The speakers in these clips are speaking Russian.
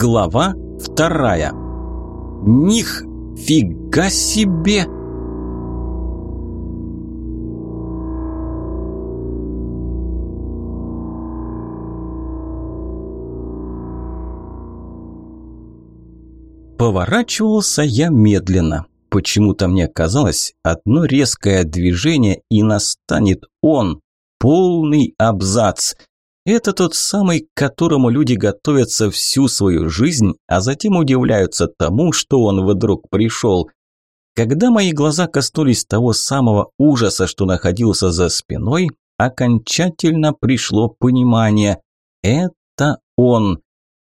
Глава вторая. Них фига себе! Поворачивался я медленно. Почему-то мне казалось, одно резкое движение и настанет он, полный абзац. Это тот самый, к которому люди готовятся всю свою жизнь, а затем удивляются тому, что он вдруг пришел. Когда мои глаза коснулись того самого ужаса, что находился за спиной, окончательно пришло понимание. Это он.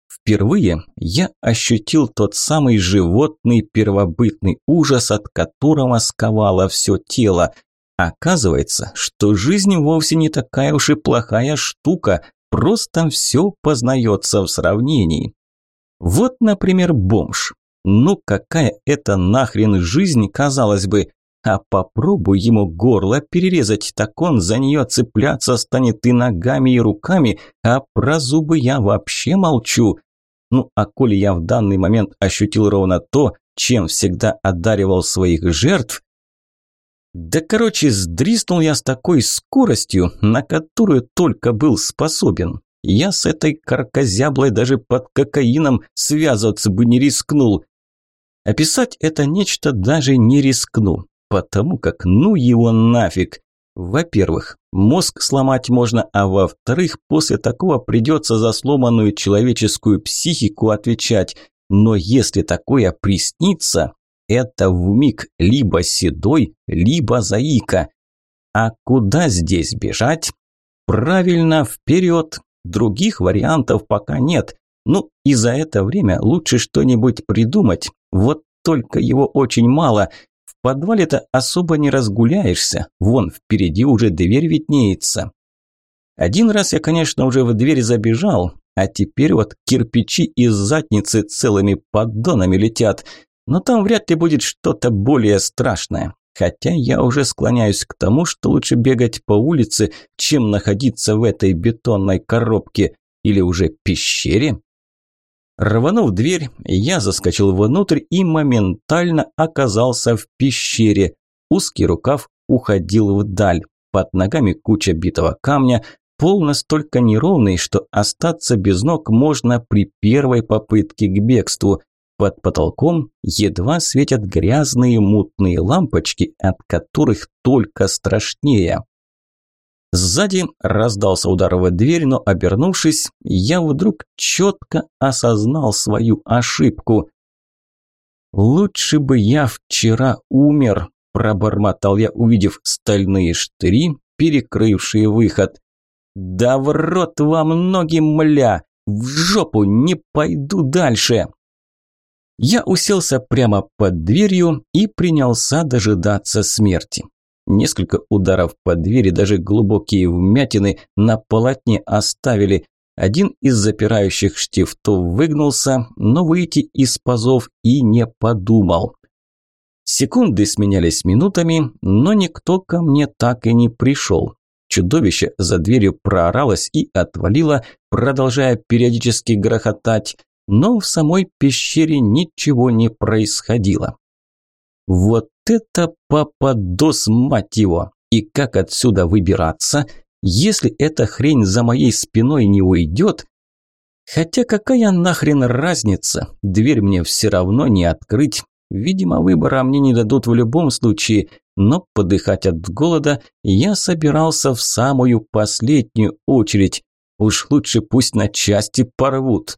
Впервые я ощутил тот самый животный первобытный ужас, от которого сковало все тело. Оказывается, что жизнь вовсе не такая уж и плохая штука, просто все познается в сравнении. Вот, например, бомж. Ну какая это нахрен жизнь, казалось бы, а попробуй ему горло перерезать, так он за нее цепляться станет и ногами, и руками, а про зубы я вообще молчу. Ну, а коли я в данный момент ощутил ровно то, чем всегда одаривал своих жертв, да, короче, сдриснул я с такой скоростью, на которую только был способен. Я с этой каркозяблой даже под кокаином связываться бы не рискнул. Описать это нечто даже не рискну, потому как ну его нафиг. Во-первых, мозг сломать можно, а во-вторых, после такого придется за сломанную человеческую психику отвечать. Но если такое приснится, это в миг либо седой, либо заика. А куда здесь бежать? Правильно, вперед. Других вариантов пока нет. Ну, и за это время лучше что-нибудь придумать. Вот только его очень мало – подвале-то особо не разгуляешься, вон впереди уже дверь виднеется. Один раз я, конечно, уже в дверь забежал, а теперь вот кирпичи из задницы целыми поддонами летят, но там вряд ли будет что-то более страшное. Хотя я уже склоняюсь к тому, что лучше бегать по улице, чем находиться в этой бетонной коробке или уже пещере. Рванув дверь, я заскочил внутрь и моментально оказался в пещере. Узкий рукав уходил вдаль. Под ногами куча битого камня, пол настолько неровный, что остаться без ног можно при первой попытке к бегству. Под потолком едва светят грязные мутные лампочки, от которых только страшнее. Сзади раздался удар в дверь, но, обернувшись, я вдруг четко осознал свою ошибку. «Лучше бы я вчера умер», – пробормотал я, увидев стальные штыри, перекрывшие выход. «Да в рот вам ноги, мля! В жопу не пойду дальше!» Я уселся прямо под дверью и принялся дожидаться смерти. Несколько ударов по двери, даже глубокие вмятины на полотне оставили. Один из запирающих штифтов выгнулся, но выйти из пазов и не подумал. Секунды сменялись минутами, но никто ко мне так и не пришел. Чудовище за дверью прооралось и отвалило, продолжая периодически грохотать, но в самой пещере ничего не происходило. Вот это попадос, мать его! И как отсюда выбираться, если эта хрень за моей спиной не уйдет? Хотя какая нахрен разница? Дверь мне все равно не открыть. Видимо, выбора мне не дадут в любом случае, но подыхать от голода я собирался в самую последнюю очередь. Уж лучше пусть на части порвут.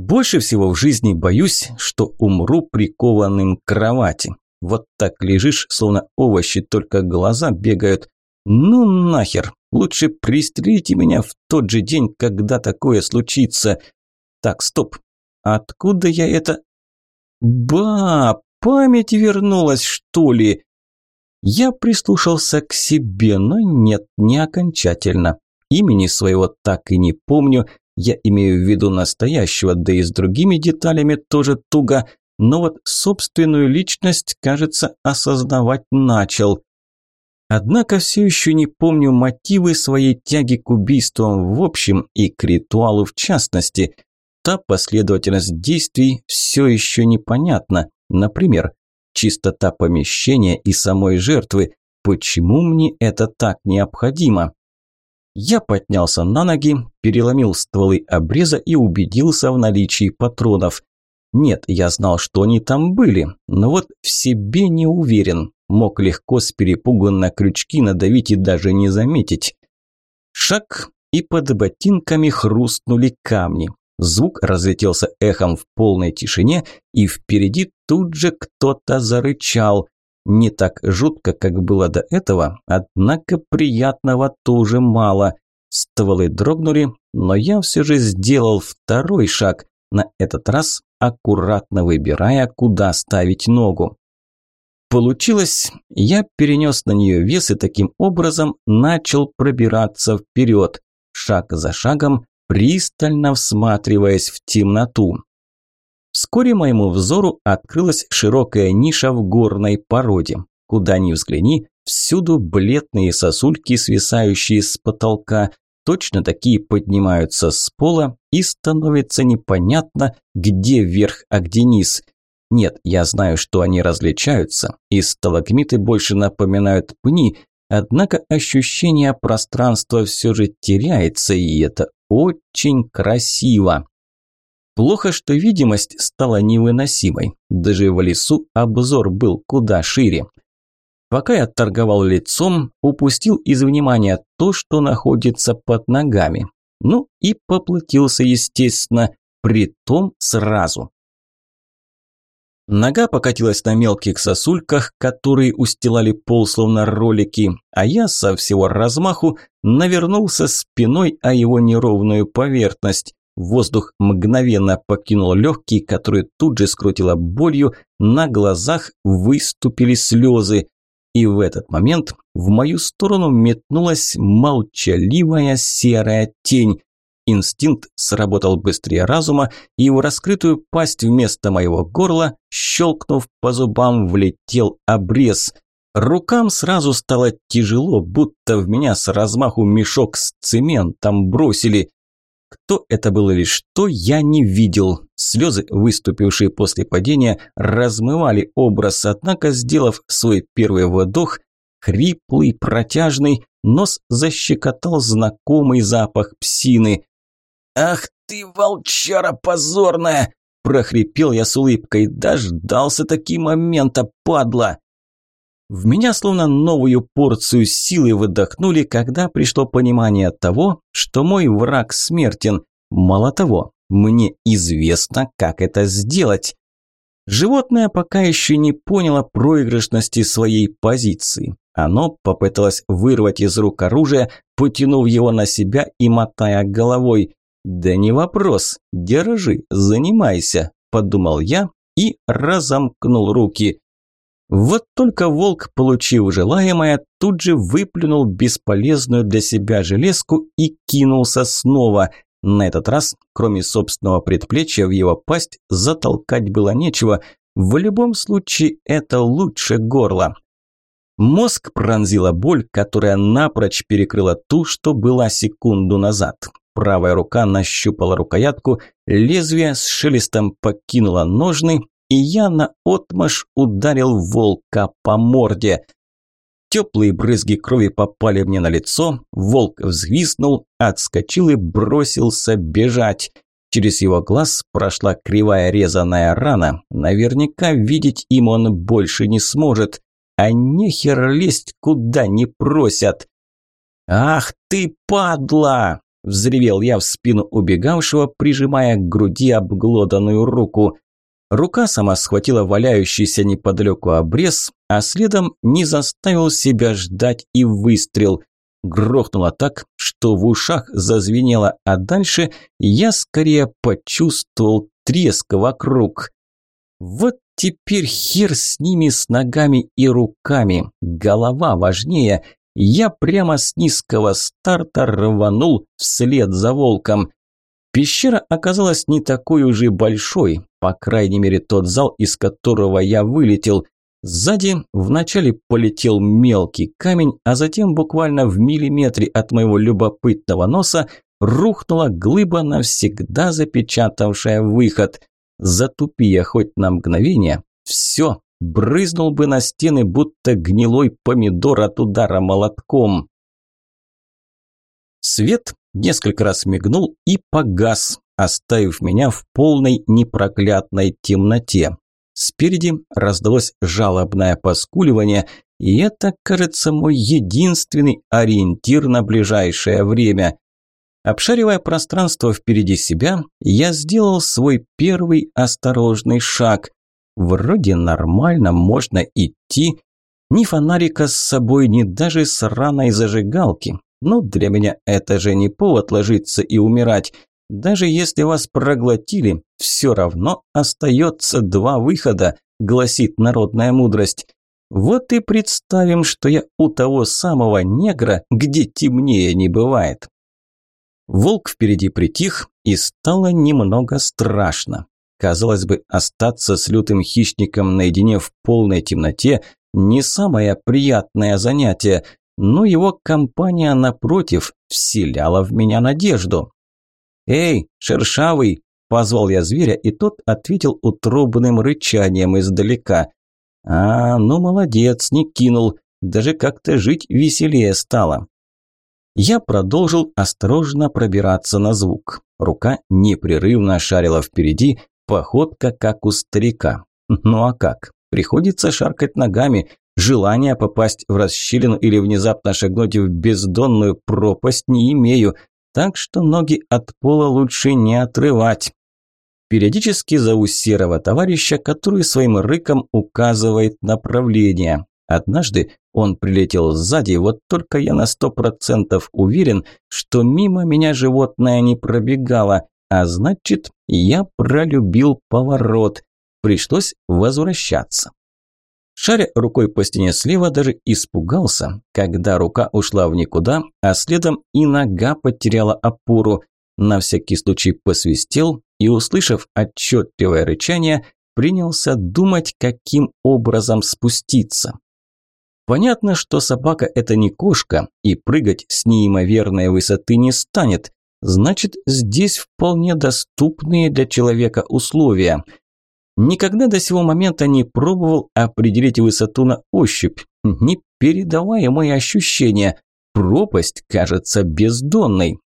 Больше всего в жизни боюсь, что умру прикованным к кровати. Вот так лежишь, словно овощи, только глаза бегают. Ну нахер, лучше пристрелите меня в тот же день, когда такое случится. Так, стоп, откуда я это... Ба, память вернулась, что ли? Я прислушался к себе, но нет, не окончательно. Имени своего так и не помню, я имею в виду настоящего, да и с другими деталями тоже туго, но вот собственную личность, кажется, осознавать начал. Однако все еще не помню мотивы своей тяги к убийствам в общем и к ритуалу в частности. та последовательность действий все еще непонятна. Например, чистота помещения и самой жертвы. Почему мне это так необходимо? Я поднялся на ноги, переломил стволы обреза и убедился в наличии патронов. Нет, я знал, что они там были, но вот в себе не уверен. Мог легко с перепугу на крючки надавить и даже не заметить. Шаг, и под ботинками хрустнули камни. Звук разлетелся эхом в полной тишине, и впереди тут же кто-то зарычал. Не так жутко, как было до этого, однако приятного тоже мало. Стволы дрогнули, но я все же сделал второй шаг, на этот раз аккуратно выбирая, куда ставить ногу. Получилось, я перенес на нее вес и таким образом начал пробираться вперед, шаг за шагом, пристально всматриваясь в темноту. Вскоре моему взору открылась широкая ниша в горной породе. Куда ни взгляни, всюду бледные сосульки, свисающие с потолка, точно такие поднимаются с пола и становится непонятно, где верх, а где низ. Нет, я знаю, что они различаются, и сталагмиты больше напоминают пни, однако ощущение пространства все же теряется, и это очень красиво. Плохо, что видимость стала невыносимой. Даже в лесу обзор был куда шире. Пока я торговал лицом, упустил из внимания то, что находится под ногами. Ну и поплатился, естественно, при том сразу. Нога покатилась на мелких сосульках, которые устилали пол словно ролики, а я со всего размаху навернулся спиной о его неровную поверхность. Воздух мгновенно покинул легкие, которые тут же скрутило болью, на глазах выступили слезы. И в этот момент в мою сторону метнулась молчаливая серая тень. Инстинкт сработал быстрее разума, и в раскрытую пасть вместо моего горла, щелкнув по зубам, влетел обрез. Рукам сразу стало тяжело, будто в меня с размаху мешок с цементом бросили. Кто это был или что, я не видел. Слезы, выступившие после падения, размывали образ, однако, сделав свой первый вдох, хриплый, протяжный, нос защекотал знакомый запах псины. «Ах ты, волчара позорная!» – прохрипел я с улыбкой. «Дождался таки момента, падла!» В меня словно новую порцию силы выдохнули, когда пришло понимание того, что мой враг смертен. Мало того, мне известно, как это сделать. Животное пока еще не поняло проигрышности своей позиции. Оно попыталось вырвать из рук оружие, потянув его на себя и мотая головой. «Да не вопрос, держи, занимайся», – подумал я и разомкнул руки. Вот только волк, получив желаемое, тут же выплюнул бесполезную для себя железку и кинулся снова. На этот раз, кроме собственного предплечья, в его пасть затолкать было нечего. В любом случае, это лучше горла. Мозг пронзила боль, которая напрочь перекрыла ту, что была секунду назад. Правая рука нащупала рукоятку, лезвие с шелестом покинуло ножны, и я на отмаш ударил волка по морде. Теплые брызги крови попали мне на лицо, волк взвиснул, отскочил и бросился бежать. Через его глаз прошла кривая резаная рана. Наверняка видеть им он больше не сможет. А нехер лезть куда не просят. «Ах ты, падла!» – взревел я в спину убегавшего, прижимая к груди обглоданную руку. Рука сама схватила валяющийся неподалеку обрез, а следом не заставил себя ждать и выстрел. Грохнуло так, что в ушах зазвенело, а дальше я скорее почувствовал треск вокруг. Вот теперь хер с ними с ногами и руками, голова важнее. Я прямо с низкого старта рванул вслед за волком. Пещера оказалась не такой уж и большой, по крайней мере тот зал, из которого я вылетел. Сзади вначале полетел мелкий камень, а затем буквально в миллиметре от моего любопытного носа рухнула глыба, навсегда запечатавшая выход. Затупи я хоть на мгновение, все, брызнул бы на стены, будто гнилой помидор от удара молотком. Свет несколько раз мигнул и погас, оставив меня в полной непроклятной темноте. Спереди раздалось жалобное поскуливание, и это, кажется, мой единственный ориентир на ближайшее время. Обшаривая пространство впереди себя, я сделал свой первый осторожный шаг. Вроде нормально, можно идти. Ни фонарика с собой, ни даже сраной зажигалки. Но для меня это же не повод ложиться и умирать. Даже если вас проглотили, все равно остается два выхода, гласит народная мудрость. Вот и представим, что я у того самого негра, где темнее не бывает. Волк впереди притих, и стало немного страшно. Казалось бы, остаться с лютым хищником наедине в полной темноте – не самое приятное занятие, но его компания, напротив, вселяла в меня надежду. «Эй, шершавый!» – позвал я зверя, и тот ответил утробным рычанием издалека. «А, ну молодец, не кинул, даже как-то жить веселее стало». Я продолжил осторожно пробираться на звук. Рука непрерывно шарила впереди, походка как у старика. Ну а как? Приходится шаркать ногами. Желания попасть в расщелину или внезапно шагнуть в бездонную пропасть не имею, так что ноги от пола лучше не отрывать. Периодически зову серого товарища, который своим рыком указывает направление. Однажды он прилетел сзади, вот только я на сто процентов уверен, что мимо меня животное не пробегало, а значит, я пролюбил поворот. Пришлось возвращаться. Шаря рукой по стене слева даже испугался, когда рука ушла в никуда, а следом и нога потеряла опору. На всякий случай посвистел и, услышав отчетливое рычание, принялся думать, каким образом спуститься. Понятно, что собака – это не кошка, и прыгать с неимоверной высоты не станет. Значит, здесь вполне доступные для человека условия – Никогда до сего момента не пробовал определить высоту на ощупь. Непередаваемые ощущения. Пропасть кажется бездонной.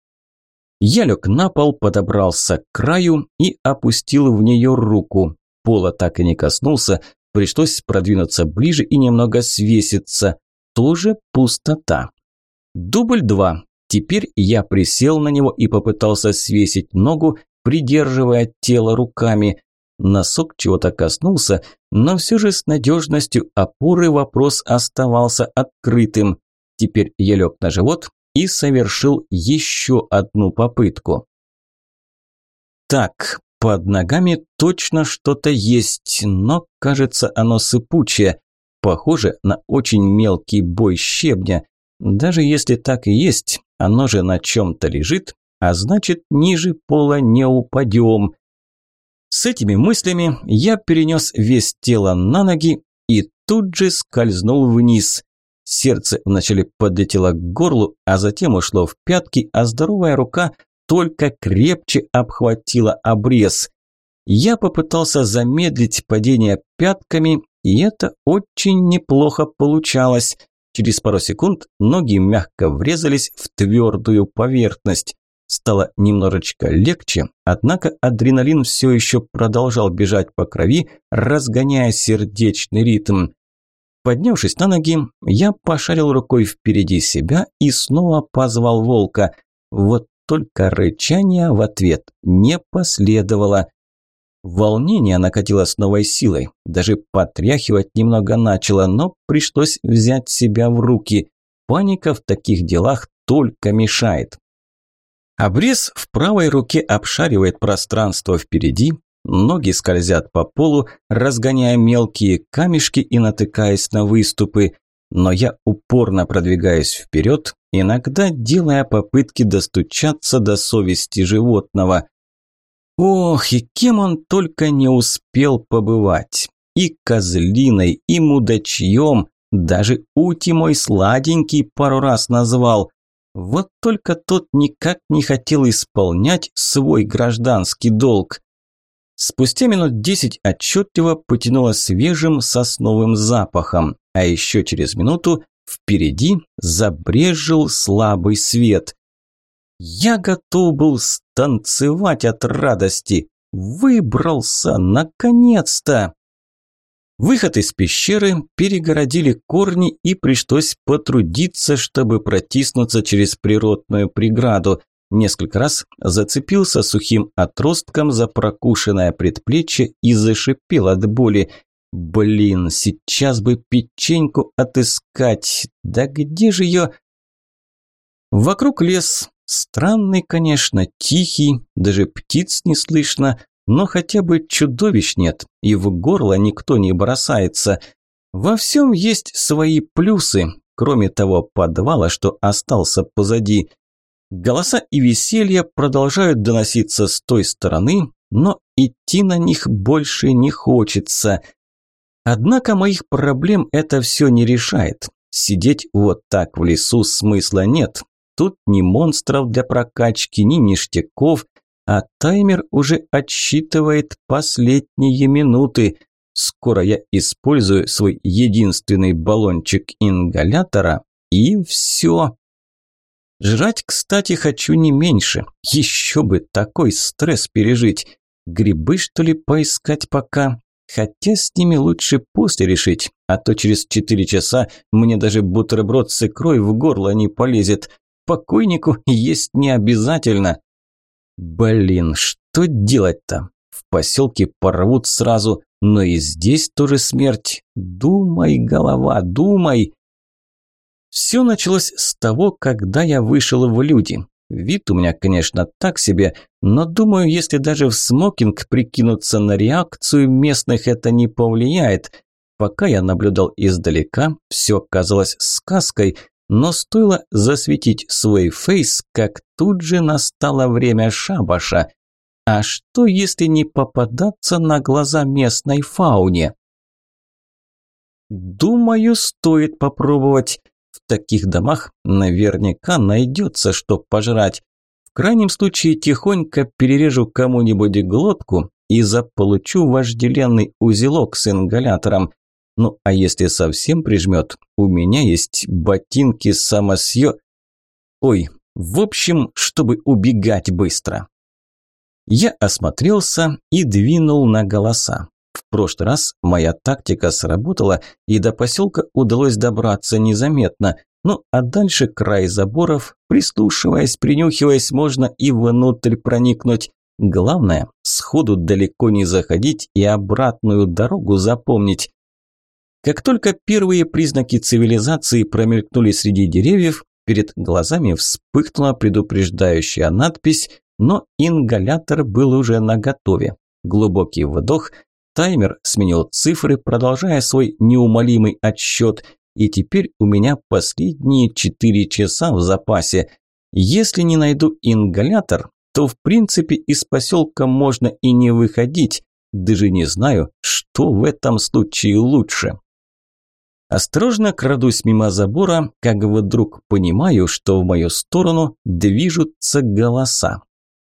Я лег на пол, подобрался к краю и опустил в нее руку. Пола так и не коснулся, пришлось продвинуться ближе и немного свеситься. Тоже пустота. Дубль два. Теперь я присел на него и попытался свесить ногу, придерживая тело руками. Носок чего-то коснулся, но все же с надежностью опоры вопрос оставался открытым. Теперь я лег на живот и совершил еще одну попытку. Так, под ногами точно что-то есть, но кажется оно сыпучее, похоже на очень мелкий бой щебня. Даже если так и есть, оно же на чем-то лежит, а значит ниже пола не упадем. С этими мыслями я перенес вес тела на ноги и тут же скользнул вниз. Сердце вначале подлетело к горлу, а затем ушло в пятки, а здоровая рука только крепче обхватила обрез. Я попытался замедлить падение пятками, и это очень неплохо получалось. Через пару секунд ноги мягко врезались в твердую поверхность. Стало немножечко легче, однако адреналин все еще продолжал бежать по крови, разгоняя сердечный ритм. Поднявшись на ноги, я пошарил рукой впереди себя и снова позвал волка. Вот только рычания в ответ не последовало. Волнение накатило с новой силой, даже потряхивать немного начало, но пришлось взять себя в руки. Паника в таких делах только мешает. Обрез в правой руке обшаривает пространство впереди, ноги скользят по полу, разгоняя мелкие камешки и натыкаясь на выступы, но я упорно продвигаюсь вперед, иногда делая попытки достучаться до совести животного. Ох, и кем он только не успел побывать. И козлиной, и мудачьем, даже Ути мой сладенький пару раз назвал. Вот только тот никак не хотел исполнять свой гражданский долг. Спустя минут десять отчетливо потянуло свежим сосновым запахом, а еще через минуту впереди забрежил слабый свет. Я готов был станцевать от радости. Выбрался, наконец-то! Выход из пещеры перегородили корни и пришлось потрудиться, чтобы протиснуться через природную преграду. Несколько раз зацепился сухим отростком за прокушенное предплечье и зашипел от боли. Блин, сейчас бы печеньку отыскать. Да где же ее? Вокруг лес. Странный, конечно, тихий, даже птиц не слышно, но хотя бы чудовищ нет, и в горло никто не бросается. Во всем есть свои плюсы, кроме того подвала, что остался позади. Голоса и веселье продолжают доноситься с той стороны, но идти на них больше не хочется. Однако моих проблем это все не решает. Сидеть вот так в лесу смысла нет. Тут ни монстров для прокачки, ни ништяков, а таймер уже отсчитывает последние минуты. Скоро я использую свой единственный баллончик ингалятора и все. Жрать, кстати, хочу не меньше. Еще бы такой стресс пережить. Грибы, что ли, поискать пока? Хотя с ними лучше после решить, а то через четыре часа мне даже бутерброд с икрой в горло не полезет. Покойнику есть не обязательно. Блин, что делать-то? В поселке порвут сразу, но и здесь тоже смерть. Думай, голова, думай. Все началось с того, когда я вышел в люди. Вид у меня, конечно, так себе, но думаю, если даже в смокинг прикинуться на реакцию местных, это не повлияет. Пока я наблюдал издалека, все казалось сказкой, но стоило засветить свой фейс, как тут же настало время шабаша. А что, если не попадаться на глаза местной фауне? Думаю, стоит попробовать. В таких домах наверняка найдется, что пожрать. В крайнем случае тихонько перережу кому-нибудь глотку и заполучу вожделенный узелок с ингалятором. Ну, а если совсем прижмет, у меня есть ботинки самосъё... Ой, в общем, чтобы убегать быстро. Я осмотрелся и двинул на голоса. В прошлый раз моя тактика сработала, и до поселка удалось добраться незаметно. Ну, а дальше край заборов, прислушиваясь, принюхиваясь, можно и внутрь проникнуть. Главное, сходу далеко не заходить и обратную дорогу запомнить. Как только первые признаки цивилизации промелькнули среди деревьев, перед глазами вспыхнула предупреждающая надпись, но ингалятор был уже наготове. Глубокий вдох, таймер сменил цифры, продолжая свой неумолимый отсчет, и теперь у меня последние четыре часа в запасе. Если не найду ингалятор, то в принципе из поселка можно и не выходить, даже не знаю, что в этом случае лучше. Осторожно крадусь мимо забора, как вдруг понимаю, что в мою сторону движутся голоса.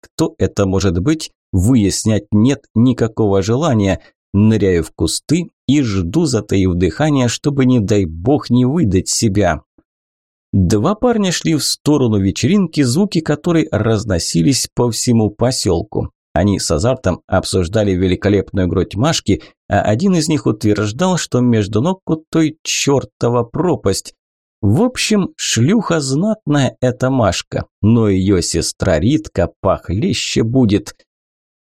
Кто это может быть, выяснять нет никакого желания. Ныряю в кусты и жду, затаив дыхание, чтобы, не дай бог, не выдать себя. Два парня шли в сторону вечеринки, звуки которой разносились по всему поселку. Они с азартом обсуждали великолепную грудь Машки, а один из них утверждал, что между ног у той чертова пропасть. В общем, шлюха знатная эта Машка, но ее сестра Ритка похлеще будет.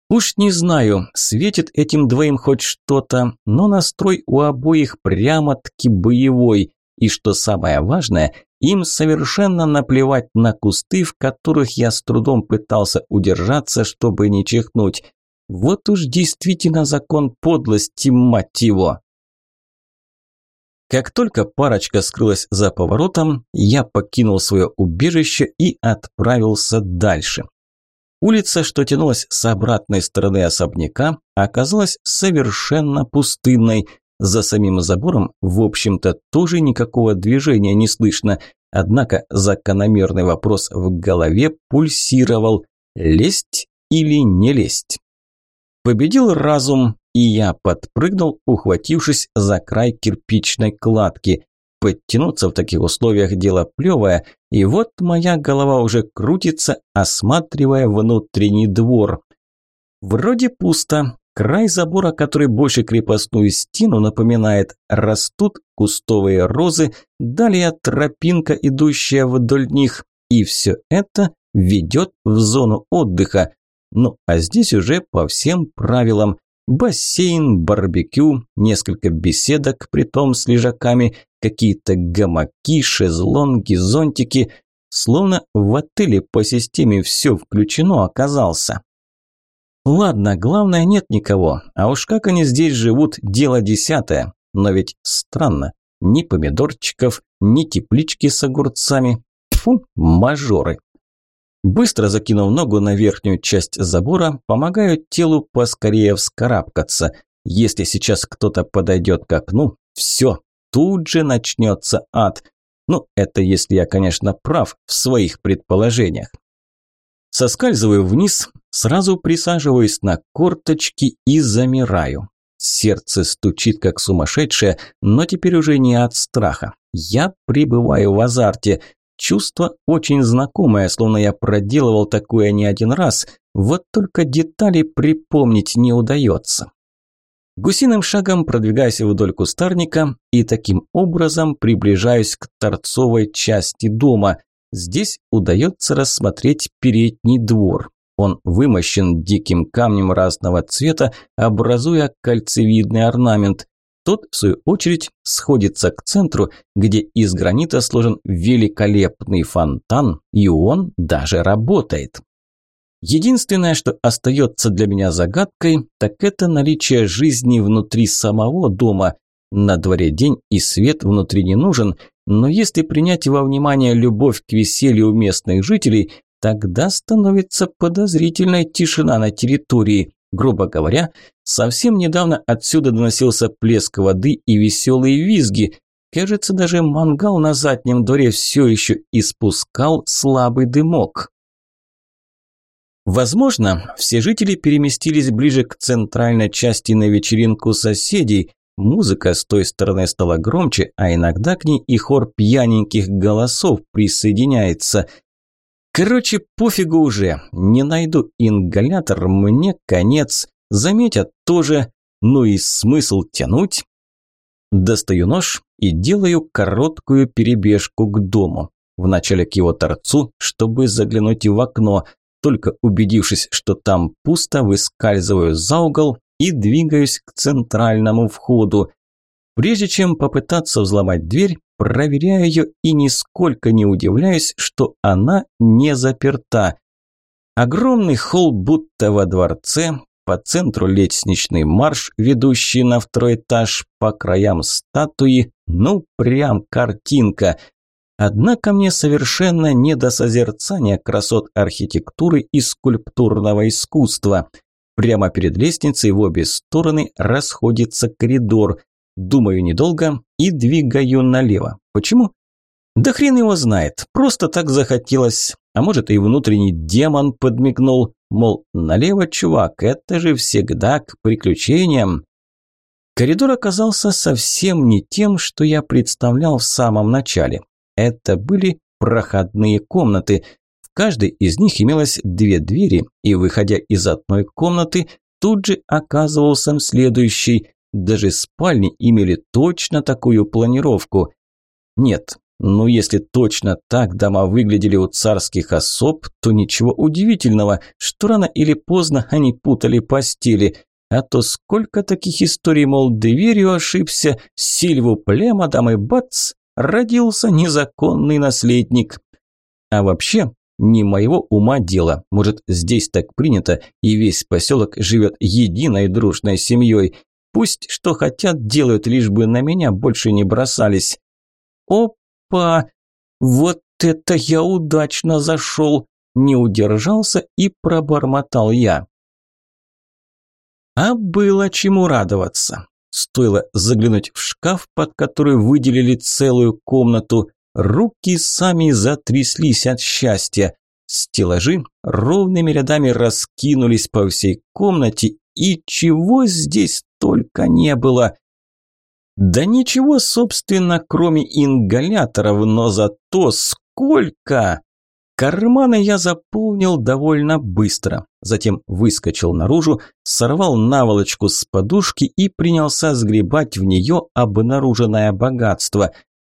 Уж не знаю, светит этим двоим хоть что-то, но настрой у обоих прямо-таки боевой. И что самое важное, им совершенно наплевать на кусты, в которых я с трудом пытался удержаться, чтобы не чихнуть. Вот уж действительно закон подлости, мать его. Как только парочка скрылась за поворотом, я покинул свое убежище и отправился дальше. Улица, что тянулась с обратной стороны особняка, оказалась совершенно пустынной. За самим забором, в общем-то, тоже никакого движения не слышно. Однако закономерный вопрос в голове пульсировал – лезть или не лезть? Победил разум, и я подпрыгнул, ухватившись за край кирпичной кладки. Подтянуться в таких условиях дело плевое, и вот моя голова уже крутится, осматривая внутренний двор. Вроде пусто. Край забора, который больше крепостную стену напоминает, растут кустовые розы, далее тропинка, идущая вдоль них, и все это ведет в зону отдыха. Ну, а здесь уже по всем правилам. Бассейн, барбекю, несколько беседок, притом с лежаками, какие-то гамаки, шезлонги, зонтики. Словно в отеле по системе все включено оказался. Ладно, главное, нет никого. А уж как они здесь живут, дело десятое. Но ведь странно. Ни помидорчиков, ни теплички с огурцами. Фу, мажоры. Быстро закинув ногу на верхнюю часть забора, помогаю телу поскорее вскарабкаться. Если сейчас кто-то подойдет к окну, все, тут же начнется ад. Ну, это если я, конечно, прав в своих предположениях. Соскальзываю вниз, сразу присаживаюсь на корточки и замираю. Сердце стучит как сумасшедшее, но теперь уже не от страха. Я пребываю в азарте. Чувство очень знакомое, словно я проделывал такое не один раз, вот только детали припомнить не удается. Гусиным шагом продвигаюсь вдоль кустарника и таким образом приближаюсь к торцовой части дома. Здесь удается рассмотреть передний двор. Он вымощен диким камнем разного цвета, образуя кольцевидный орнамент. Тот, в свою очередь, сходится к центру, где из гранита сложен великолепный фонтан, и он даже работает. Единственное, что остается для меня загадкой, так это наличие жизни внутри самого дома. На дворе день и свет внутри не нужен, но если принять во внимание любовь к веселью местных жителей, тогда становится подозрительной тишина на территории. Грубо говоря, совсем недавно отсюда доносился плеск воды и веселые визги. Кажется, даже мангал на заднем дворе все еще испускал слабый дымок. Возможно, все жители переместились ближе к центральной части на вечеринку соседей, Музыка с той стороны стала громче, а иногда к ней и хор пьяненьких голосов присоединяется. Короче, пофигу уже, не найду ингалятор, мне конец. Заметят тоже, ну и смысл тянуть. Достаю нож и делаю короткую перебежку к дому. Вначале к его торцу, чтобы заглянуть в окно. Только убедившись, что там пусто, выскальзываю за угол и двигаюсь к центральному входу. Прежде чем попытаться взломать дверь, проверяю ее и нисколько не удивляюсь, что она не заперта. Огромный холл будто во дворце, по центру лестничный марш, ведущий на второй этаж, по краям статуи, ну прям картинка. Однако мне совершенно не до созерцания красот архитектуры и скульптурного искусства – Прямо перед лестницей в обе стороны расходится коридор. Думаю недолго и двигаю налево. Почему? Да хрен его знает. Просто так захотелось. А может и внутренний демон подмигнул. Мол, налево, чувак, это же всегда к приключениям. Коридор оказался совсем не тем, что я представлял в самом начале. Это были проходные комнаты, каждой из них имелось две двери, и, выходя из одной комнаты, тут же оказывался в следующей. Даже спальни имели точно такую планировку. Нет, ну если точно так дома выглядели у царских особ, то ничего удивительного, что рано или поздно они путали постели. А то сколько таких историй, мол, дверью ошибся, Сильву плема, дам и бац, родился незаконный наследник. А вообще, не моего ума дело. Может, здесь так принято, и весь поселок живет единой дружной семьей. Пусть что хотят делают, лишь бы на меня больше не бросались. Опа! Вот это я удачно зашел! Не удержался и пробормотал я. А было чему радоваться. Стоило заглянуть в шкаф, под который выделили целую комнату, руки сами затряслись от счастья. Стеллажи ровными рядами раскинулись по всей комнате, и чего здесь только не было. Да ничего, собственно, кроме ингаляторов, но зато сколько! Карманы я заполнил довольно быстро. Затем выскочил наружу, сорвал наволочку с подушки и принялся сгребать в нее обнаруженное богатство.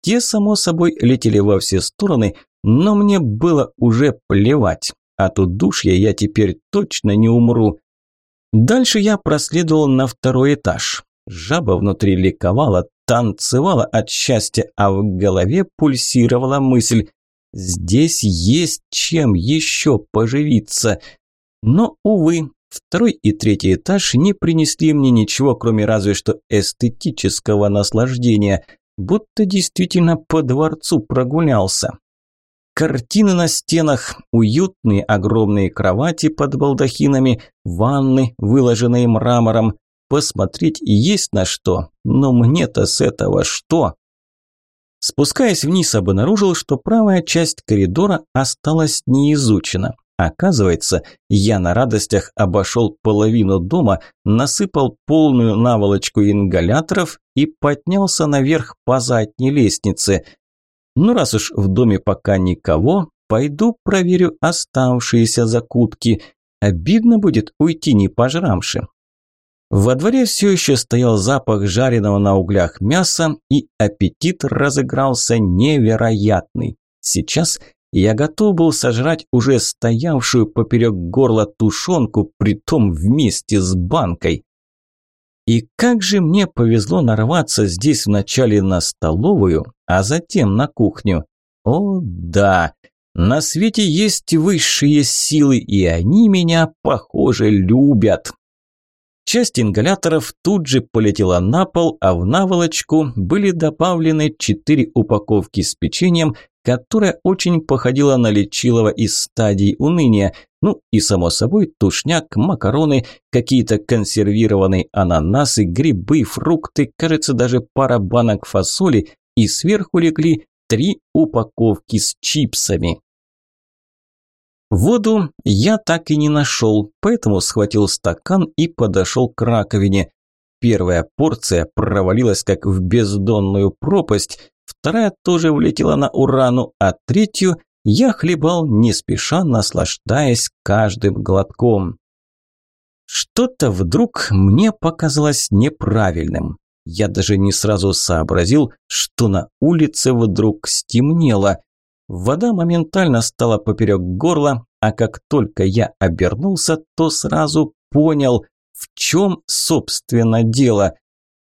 Те, само собой, летели во все стороны, но мне было уже плевать. От удушья я теперь точно не умру. Дальше я проследовал на второй этаж. Жаба внутри ликовала, танцевала от счастья, а в голове пульсировала мысль Здесь есть чем еще поживиться. Но, увы, второй и третий этаж не принесли мне ничего, кроме разве что эстетического наслаждения, будто действительно по дворцу прогулялся. Картины на стенах, уютные огромные кровати под балдахинами, ванны, выложенные мрамором. Посмотреть есть на что, но мне-то с этого что? Спускаясь вниз, обнаружил, что правая часть коридора осталась неизучена. Оказывается, я на радостях обошел половину дома, насыпал полную наволочку ингаляторов и поднялся наверх по задней лестнице. Ну, раз уж в доме пока никого, пойду проверю оставшиеся закутки. Обидно будет уйти не пожрамши. Во дворе все еще стоял запах жареного на углях мяса, и аппетит разыгрался невероятный. Сейчас я готов был сожрать уже стоявшую поперек горла тушенку, притом вместе с банкой. И как же мне повезло нарваться здесь вначале на столовую, а затем на кухню. О да, на свете есть высшие силы, и они меня, похоже, любят. Часть ингаляторов тут же полетела на пол, а в наволочку были добавлены четыре упаковки с печеньем, которое очень походило на лечилово из стадии уныния. Ну и, само собой, тушняк, макароны, какие-то консервированные ананасы, грибы, фрукты, кажется, даже пара банок фасоли, и сверху легли три упаковки с чипсами. Воду я так и не нашел, поэтому схватил стакан и подошел к раковине. Первая порция провалилась как в бездонную пропасть, вторая тоже влетела на урану, а третью я хлебал не спеша, наслаждаясь каждым глотком. Что-то вдруг мне показалось неправильным. Я даже не сразу сообразил, что на улице вдруг стемнело. Вода моментально стала поперек горла, а как только я обернулся, то сразу понял, в чем, собственно, дело.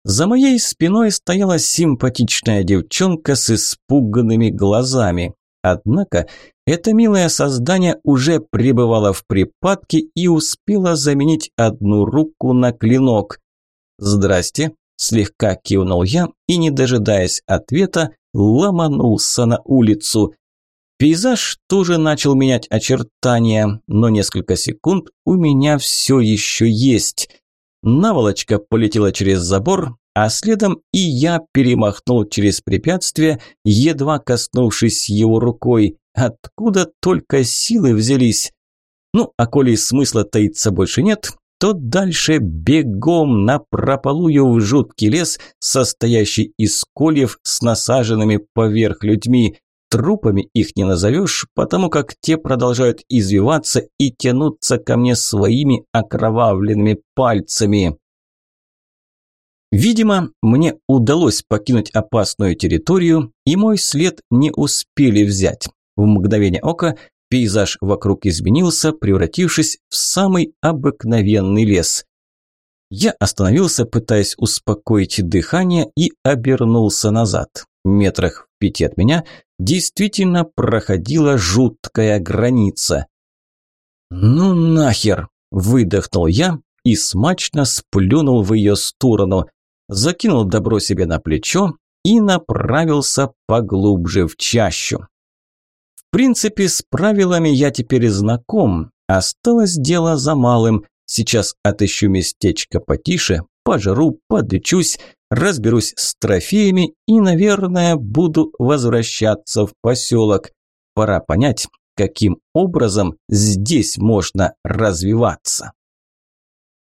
За моей спиной стояла симпатичная девчонка с испуганными глазами. Однако это милое создание уже пребывало в припадке и успело заменить одну руку на клинок. «Здрасте», – слегка кивнул я и, не дожидаясь ответа, ломанулся на улицу. Пейзаж тоже начал менять очертания, но несколько секунд у меня все еще есть. Наволочка полетела через забор, а следом и я перемахнул через препятствие, едва коснувшись его рукой. Откуда только силы взялись? Ну, а коли смысла таиться больше нет, то дальше бегом на прополую в жуткий лес, состоящий из кольев с насаженными поверх людьми. Трупами их не назовешь, потому как те продолжают извиваться и тянуться ко мне своими окровавленными пальцами. Видимо, мне удалось покинуть опасную территорию, и мой след не успели взять. В мгновение ока пейзаж вокруг изменился, превратившись в самый обыкновенный лес. Я остановился, пытаясь успокоить дыхание, и обернулся назад. Метрах в пяти от меня действительно проходила жуткая граница. «Ну нахер!» – выдохнул я и смачно сплюнул в ее сторону, закинул добро себе на плечо и направился поглубже в чащу. В принципе, с правилами я теперь знаком. Осталось дело за малым. Сейчас отыщу местечко потише, пожру, подлечусь, разберусь с трофеями и, наверное, буду возвращаться в поселок. Пора понять, каким образом здесь можно развиваться.